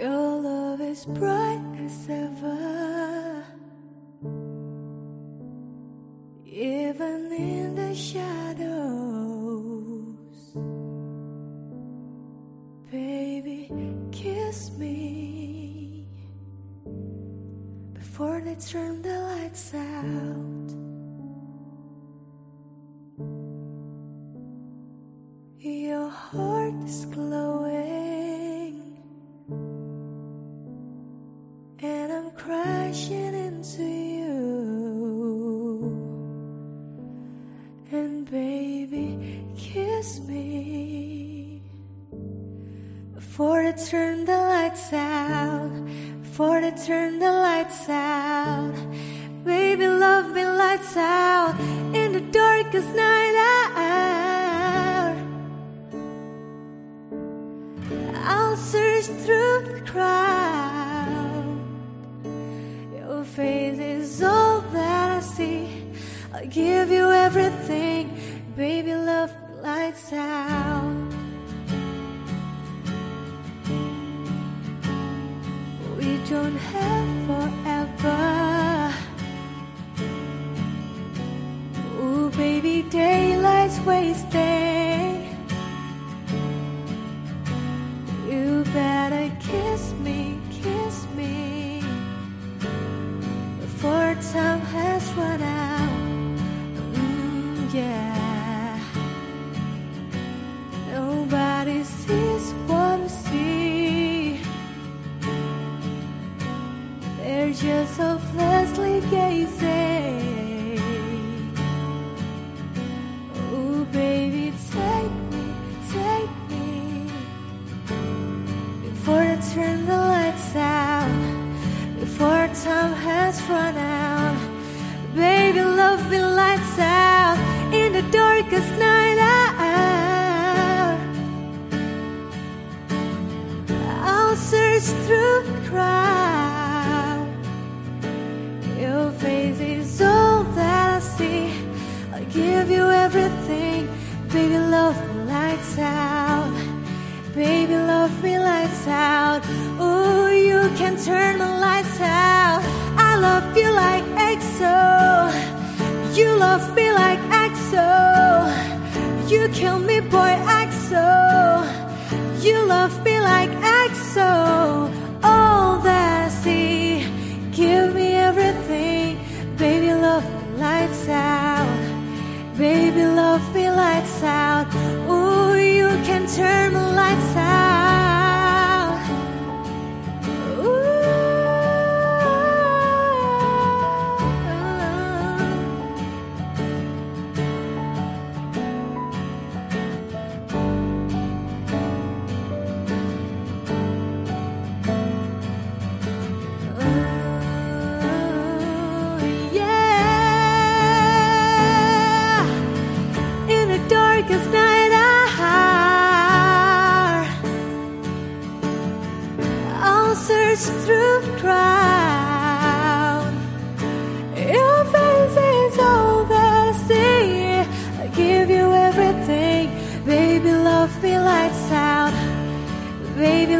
as bright as ever. Even in the shadows, baby, kiss me before they turn the lights out. Before they turn the lights out. Before they turn the lights out, baby, love me lights out in the darkest night hour. I'll search through the crowd. Your face is all that I see. I'll give you everything, baby. Love lights out. Have forever. Ooh, baby, daylight's wasting. Just hopelessly you. You love me like XO. You kill me, boy, XO. You love me like XO. through crowd. Your face is all I see. I give you everything, baby. Love me like sound, baby.